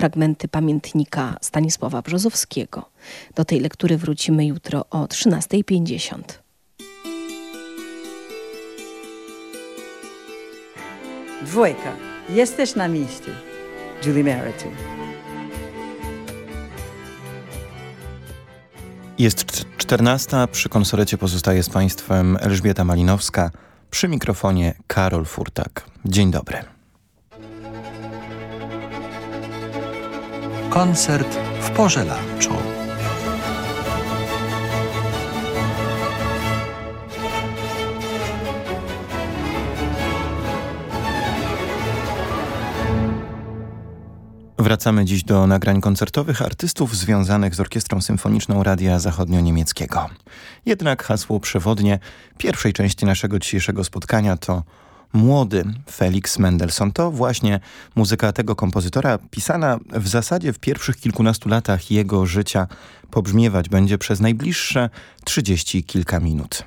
fragmenty pamiętnika Stanisława Brzozowskiego. Do tej lektury wrócimy jutro o 13.50. Dwójka. Jesteś na miejscu. Julie Merity. Jest czternasta, przy konsolecie pozostaje z Państwem Elżbieta Malinowska, przy mikrofonie Karol Furtak. Dzień dobry. Koncert w porze lunchu. Wracamy dziś do nagrań koncertowych artystów związanych z Orkiestrą Symfoniczną Radia Zachodnio-Niemieckiego. Jednak hasło przewodnie pierwszej części naszego dzisiejszego spotkania to młody Felix Mendelssohn. To właśnie muzyka tego kompozytora, pisana w zasadzie w pierwszych kilkunastu latach jego życia, pobrzmiewać będzie przez najbliższe trzydzieści kilka minut.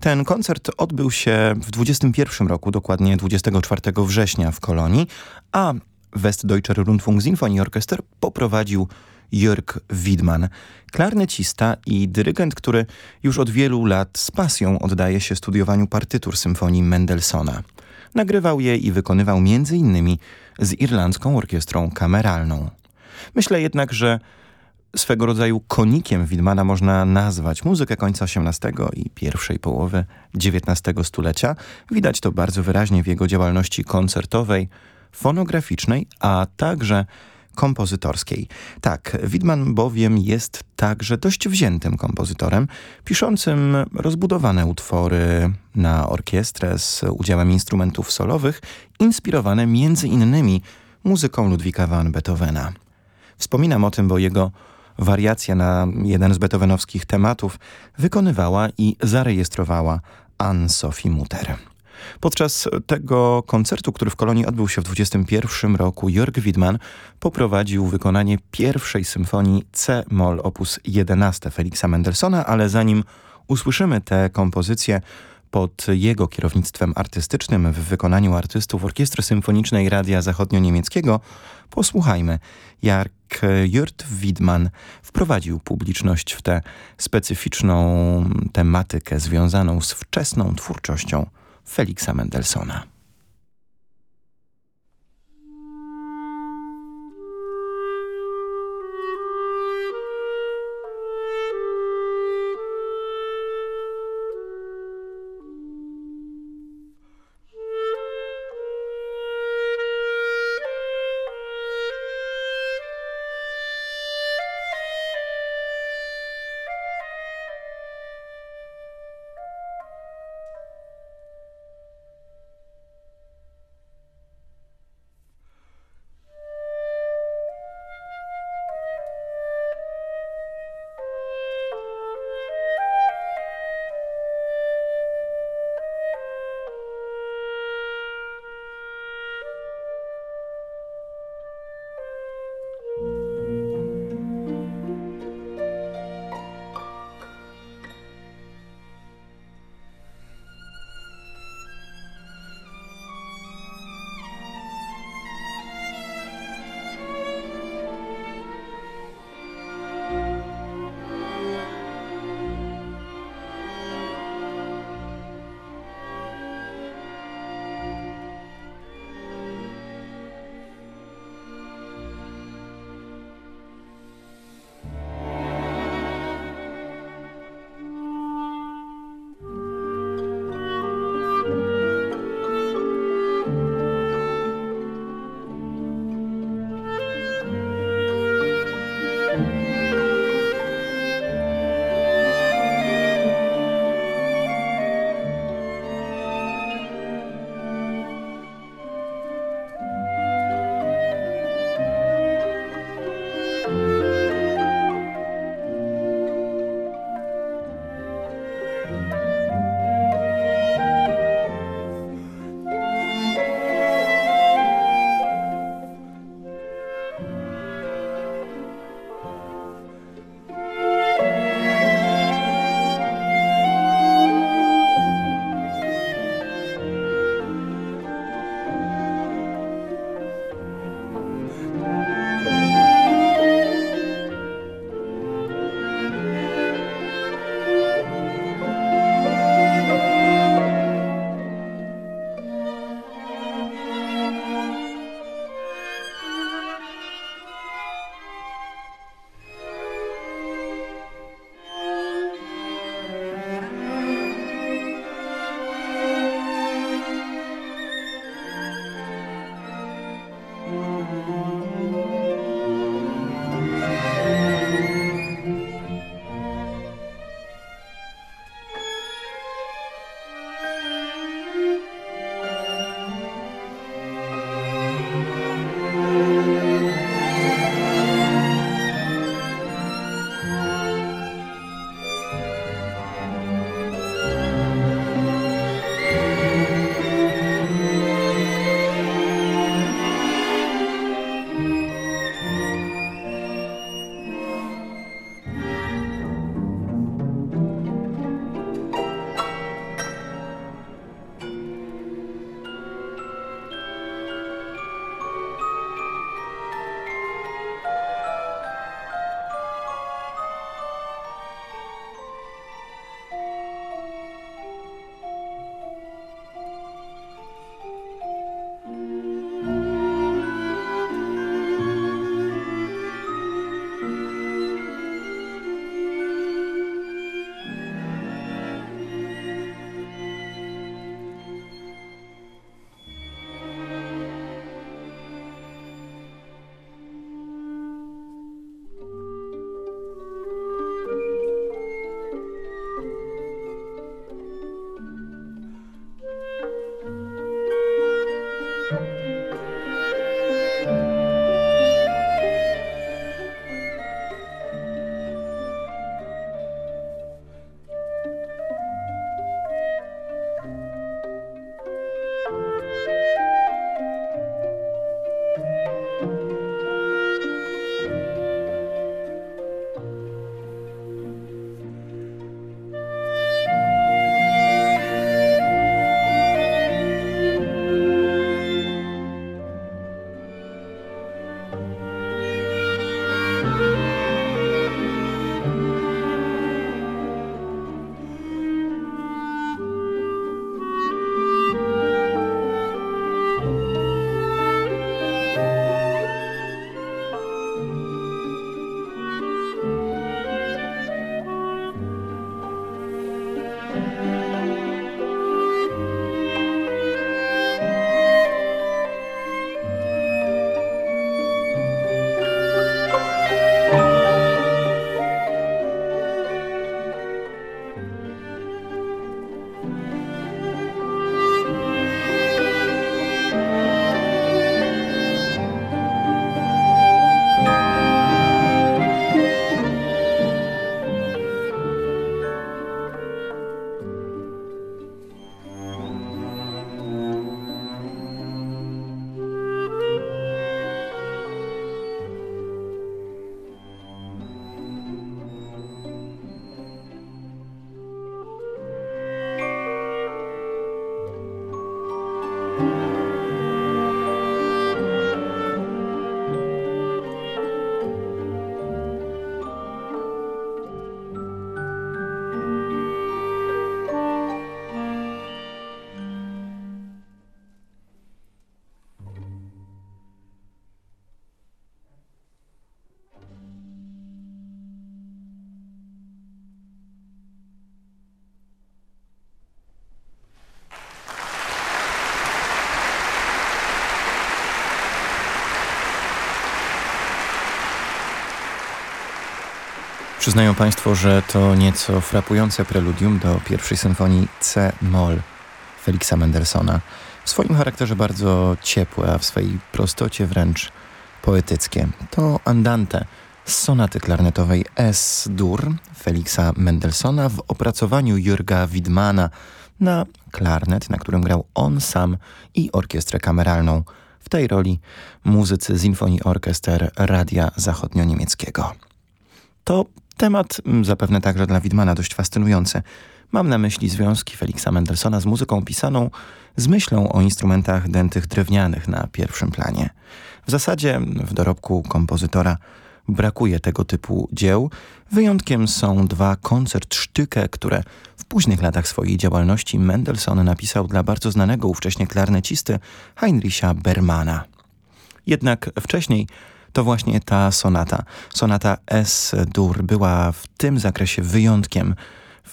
Ten koncert odbył się w 21 roku, dokładnie 24 września w Kolonii, a Westdeutscher Rundfunk-Sinfonieorchester poprowadził Jörg Widman, klarnecista i dyrygent, który już od wielu lat z pasją oddaje się studiowaniu partytur symfonii Mendelssohna. Nagrywał je i wykonywał m.in. z Irlandzką Orkiestrą Kameralną. Myślę jednak, że swego rodzaju konikiem Widmana można nazwać muzykę końca XVIII i pierwszej połowy XIX stulecia. Widać to bardzo wyraźnie w jego działalności koncertowej, fonograficznej, a także kompozytorskiej. Tak, Widman bowiem jest także dość wziętym kompozytorem, piszącym rozbudowane utwory na orkiestrę z udziałem instrumentów solowych, inspirowane między innymi muzyką Ludwika van Beethovena. Wspominam o tym, bo jego wariacja na jeden z beethovenowskich tematów wykonywała i zarejestrowała Anne-Sophie Mutter. Podczas tego koncertu, który w Kolonii odbył się w 21 roku, Jörg Widman poprowadził wykonanie pierwszej symfonii C-moll op. 11 Feliksa Mendelssohna, ale zanim usłyszymy tę kompozycję pod jego kierownictwem artystycznym w wykonaniu artystów Orkiestry Symfonicznej Radia Zachodnio-Niemieckiego, posłuchajmy, jak Jurt Widman wprowadził publiczność w tę specyficzną tematykę związaną z wczesną twórczością Feliksa Mendelssohna. Przyznają Państwo, że to nieco frapujące preludium do pierwszej symfonii C-moll Felixa Mendelssohna. W swoim charakterze bardzo ciepłe, a w swojej prostocie wręcz poetyckie. To Andante z sonaty klarnetowej S-dur Felixa Mendelssohna w opracowaniu Jurga Widmana na klarnet, na którym grał on sam i orkiestrę kameralną. W tej roli muzycy Sinfonii Orkester Radia Zachodnio-Niemieckiego. To temat mm, zapewne także dla Widmana dość fascynujący. Mam na myśli związki Feliksa Mendelssohna z muzyką pisaną z myślą o instrumentach dętych drewnianych na pierwszym planie. W zasadzie w dorobku kompozytora brakuje tego typu dzieł. Wyjątkiem są dwa koncertsztyke, które w późnych latach swojej działalności Mendelssohn napisał dla bardzo znanego ówcześnie klarnecisty Heinricha Bermana. Jednak wcześniej to właśnie ta sonata, sonata S-dur była w tym zakresie wyjątkiem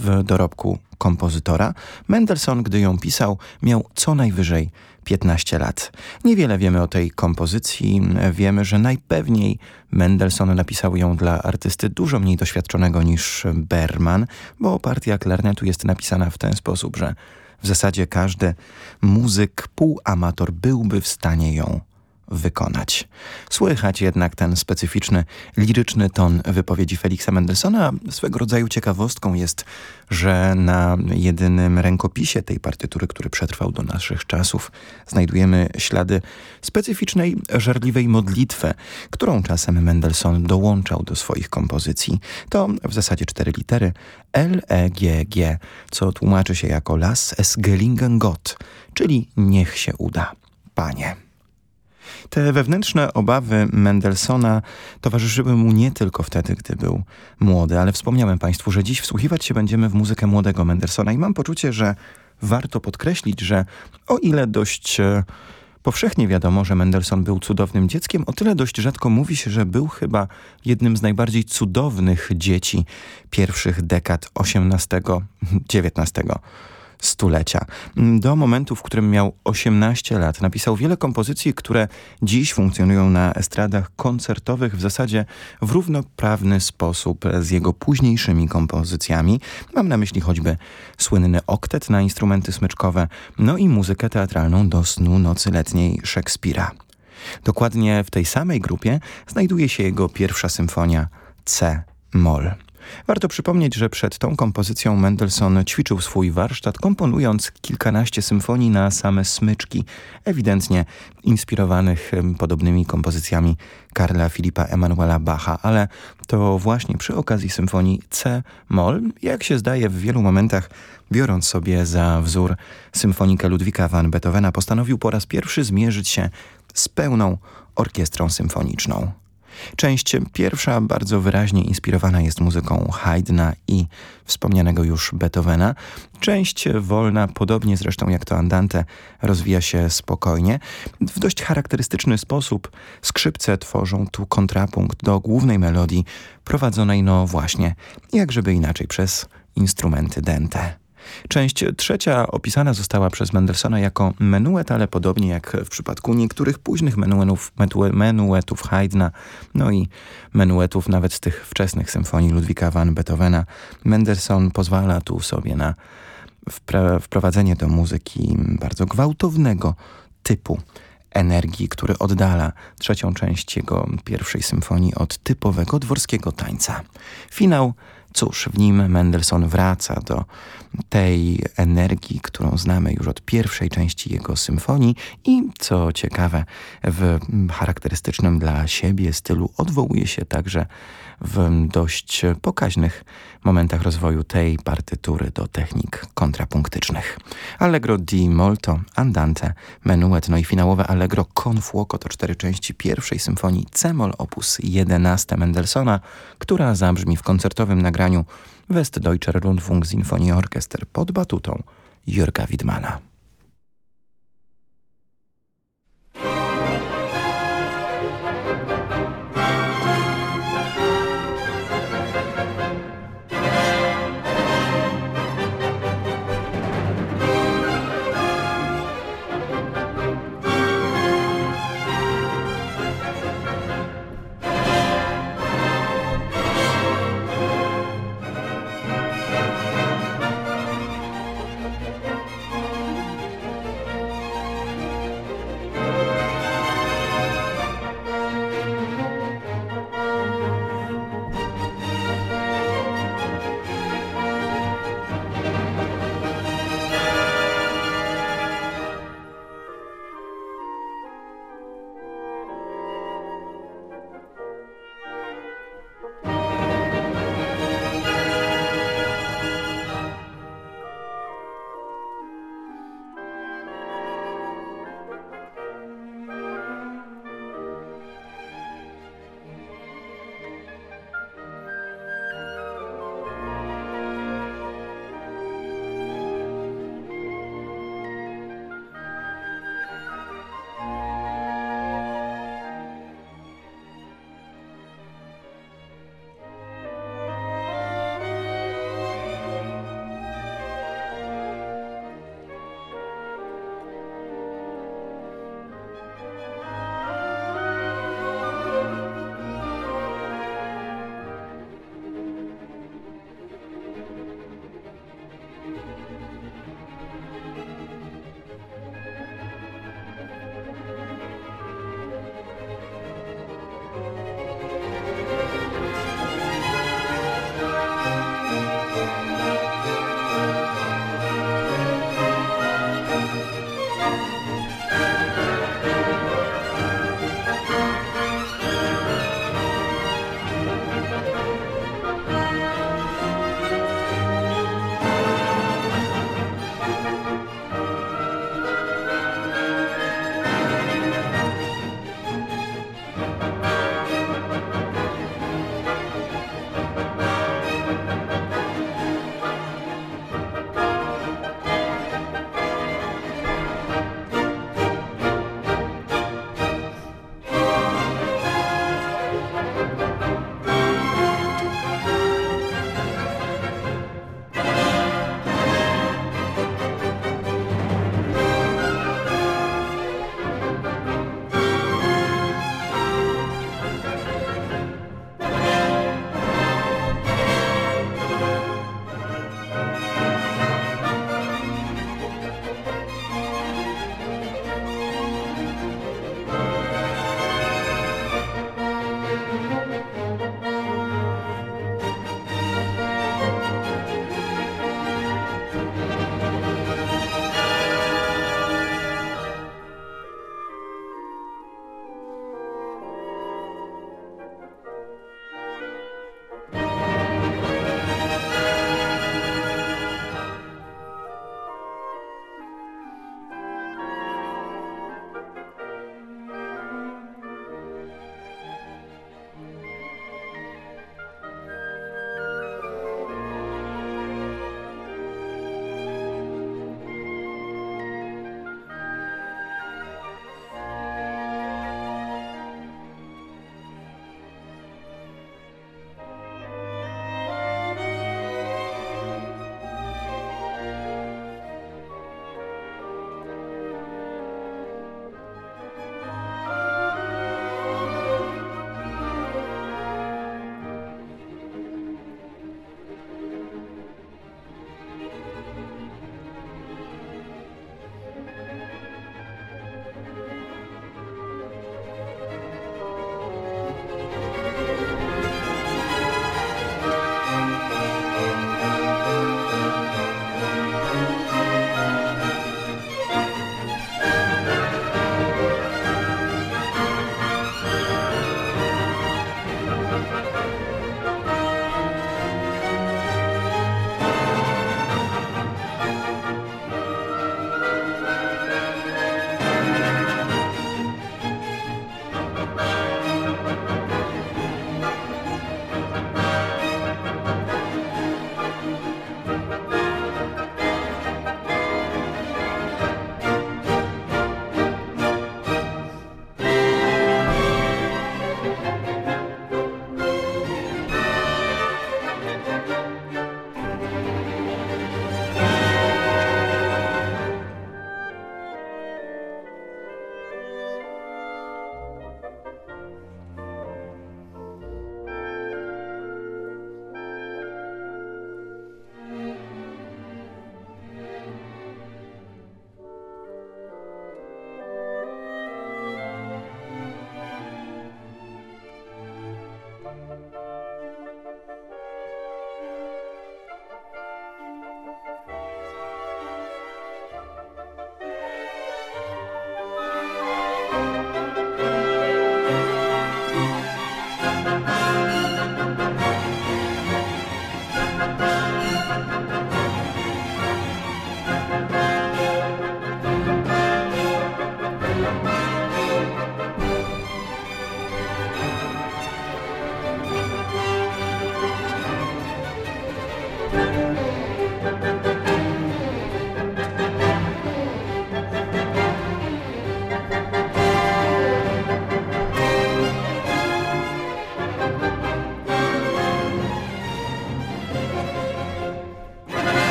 w dorobku kompozytora. Mendelssohn, gdy ją pisał, miał co najwyżej 15 lat. Niewiele wiemy o tej kompozycji. Wiemy, że najpewniej Mendelssohn napisał ją dla artysty dużo mniej doświadczonego niż Berman, bo partia klarnetu jest napisana w ten sposób, że w zasadzie każdy muzyk półamator byłby w stanie ją wykonać. Słychać jednak ten specyficzny, liryczny ton wypowiedzi Feliksa Mendelssohna. Swego rodzaju ciekawostką jest, że na jedynym rękopisie tej partytury, który przetrwał do naszych czasów, znajdujemy ślady specyficznej, żarliwej modlitwy, którą czasem Mendelssohn dołączał do swoich kompozycji. To w zasadzie cztery litery L-E-G-G, co tłumaczy się jako Las es gelingen Gott, czyli niech się uda, Panie. Te wewnętrzne obawy Mendelssohna towarzyszyły mu nie tylko wtedy, gdy był młody, ale wspomniałem Państwu, że dziś wsłuchiwać się będziemy w muzykę młodego Mendelssohna i mam poczucie, że warto podkreślić, że o ile dość e, powszechnie wiadomo, że Mendelssohn był cudownym dzieckiem, o tyle dość rzadko mówi się, że był chyba jednym z najbardziej cudownych dzieci pierwszych dekad XVIII-XIX stulecia. Do momentu, w którym miał 18 lat, napisał wiele kompozycji, które dziś funkcjonują na estradach koncertowych w zasadzie w równoprawny sposób z jego późniejszymi kompozycjami. Mam na myśli choćby słynny oktet na instrumenty smyczkowe, no i muzykę teatralną do snu nocy letniej Szekspira. Dokładnie w tej samej grupie znajduje się jego pierwsza symfonia C-moll. Warto przypomnieć, że przed tą kompozycją Mendelssohn ćwiczył swój warsztat, komponując kilkanaście symfonii na same smyczki, ewidentnie inspirowanych podobnymi kompozycjami Karla Filipa Emanuela Bacha, ale to właśnie przy okazji symfonii C-moll, jak się zdaje w wielu momentach, biorąc sobie za wzór symfonikę Ludwika van Beethovena, postanowił po raz pierwszy zmierzyć się z pełną orkiestrą symfoniczną. Część pierwsza bardzo wyraźnie inspirowana jest muzyką Haydna i wspomnianego już Beethovena. Część wolna, podobnie zresztą jak to Andante, rozwija się spokojnie. W dość charakterystyczny sposób skrzypce tworzą tu kontrapunkt do głównej melodii prowadzonej no właśnie, jak żeby inaczej, przez instrumenty dente. Część trzecia opisana została przez Mendelssohna jako menuet, ale podobnie jak w przypadku niektórych późnych menuetów, menuetów Haydna, no i menuetów nawet z tych wczesnych symfonii Ludwika van Beethovena, Mendelssohn pozwala tu sobie na wprowadzenie do muzyki bardzo gwałtownego typu energii, który oddala trzecią część jego pierwszej symfonii od typowego dworskiego tańca. Finał Cóż, w nim Mendelssohn wraca do tej energii, którą znamy już od pierwszej części jego symfonii i, co ciekawe, w charakterystycznym dla siebie stylu odwołuje się także w dość pokaźnych momentach rozwoju tej partytury do technik kontrapunktycznych. Allegro di molto, andante, menuet, no i finałowe Allegro con fuoco to cztery części pierwszej symfonii C-moll op. 11 Mendelssohna, która zabrzmi w koncertowym nagraniu Westdeutscher Rundfunk Sinfonieorchester pod batutą Jurga Widmana.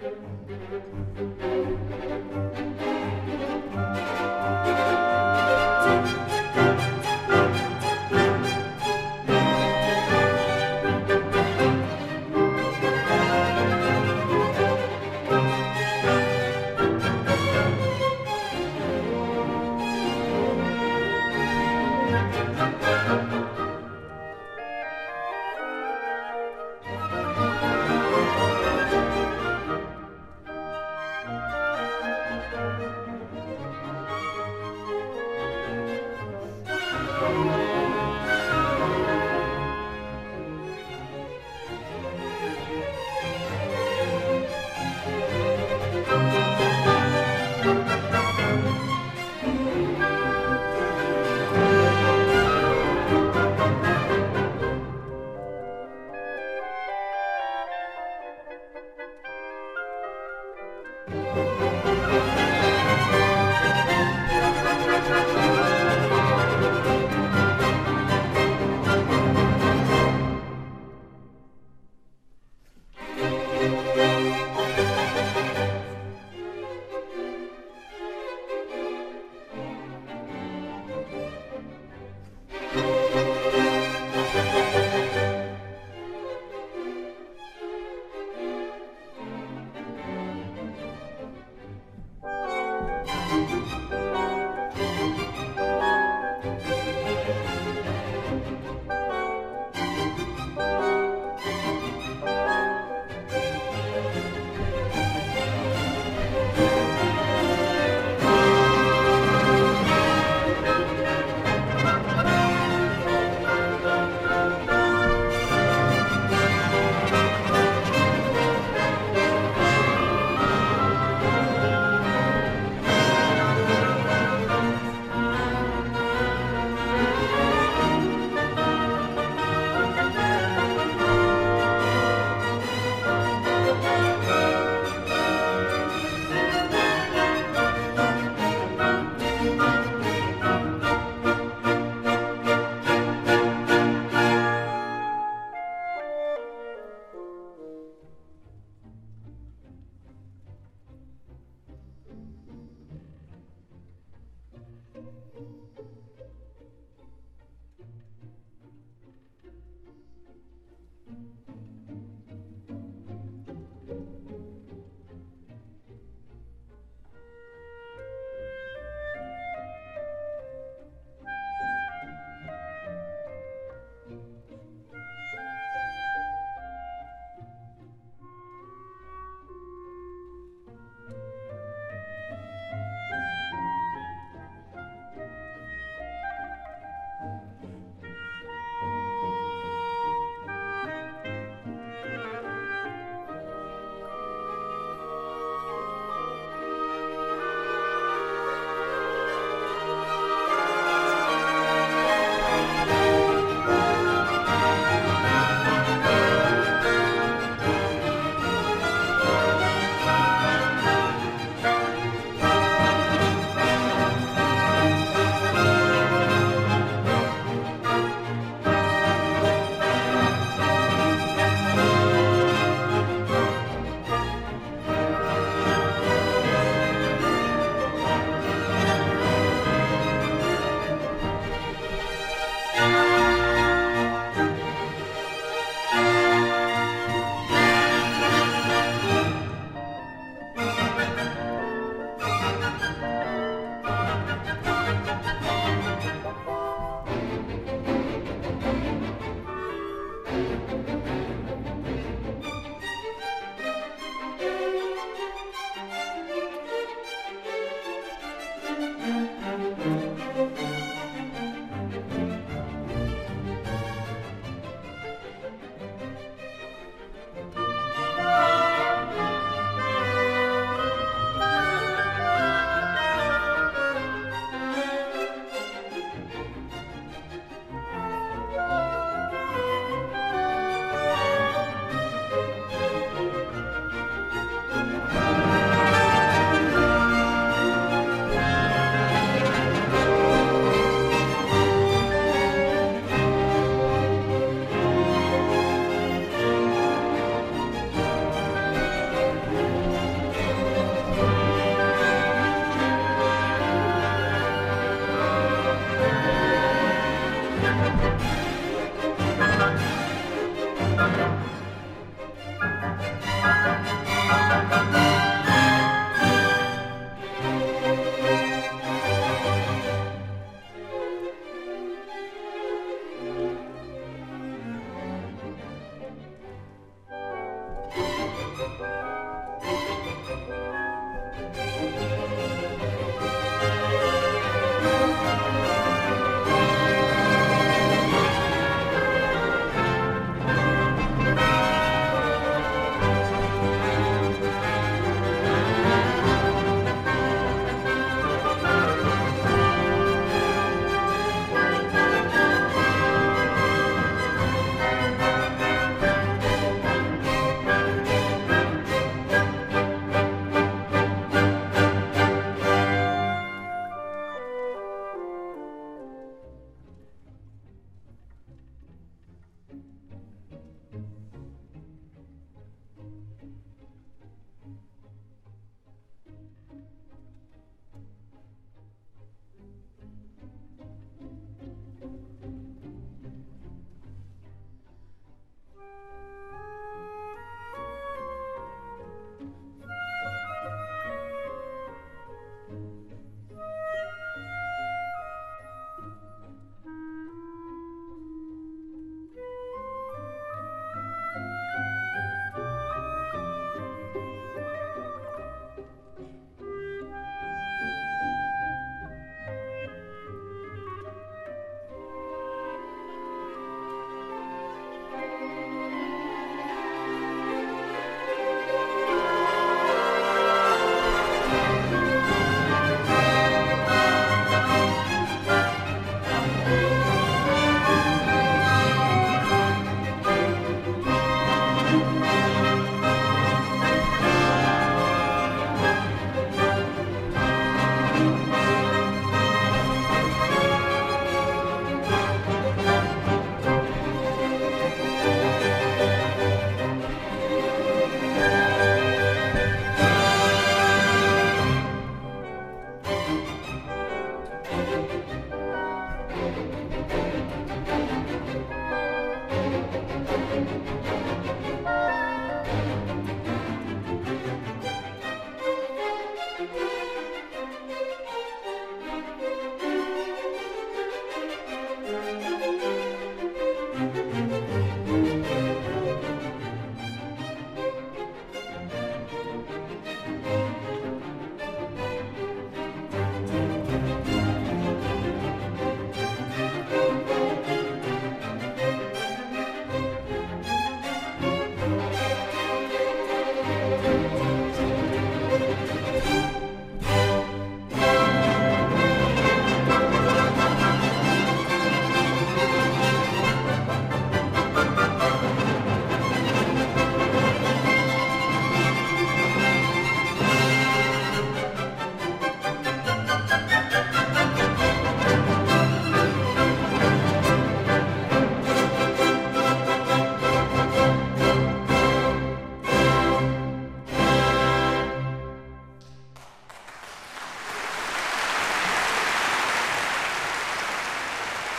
Thank you.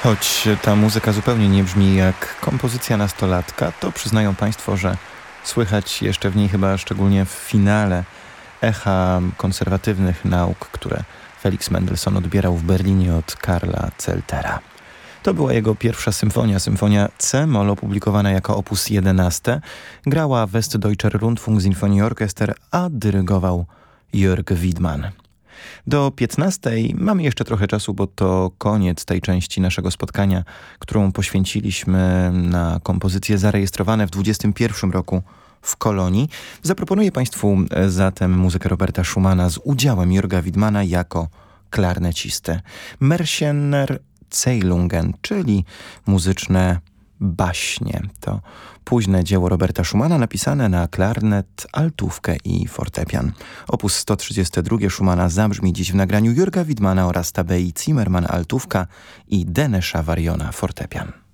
Choć ta muzyka zupełnie nie brzmi jak kompozycja nastolatka, to przyznają Państwo, że słychać jeszcze w niej chyba szczególnie w finale echa konserwatywnych nauk, które Felix Mendelssohn odbierał w Berlinie od Karla Zeltera. To była jego pierwsza symfonia, symfonia C-moll opublikowana jako opus 11. Grała Westdeutscher Rundfunk Sinfonieorchester, a dyrygował Jörg Widmann. Do 15 mamy jeszcze trochę czasu, bo to koniec tej części naszego spotkania, którą poświęciliśmy na kompozycje zarejestrowane w 21 roku w Kolonii. Zaproponuję Państwu e, zatem muzykę Roberta Schumana z udziałem Jurga Widmana jako klarnecistę. Mersiener Zeilungen, czyli muzyczne baśnie. To późne dzieło Roberta Schumana napisane na klarnet, altówkę i fortepian. Opus 132 Schumana zabrzmi dziś w nagraniu Jurga Widmana oraz Tabei Zimmerman altówka i Denesza Wariona fortepian.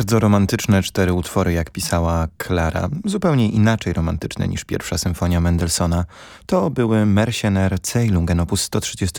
Bardzo romantyczne cztery utwory, jak pisała Klara. Zupełnie inaczej romantyczne niż pierwsza symfonia Mendelssohna. To były Mercener Zeilungen op. 132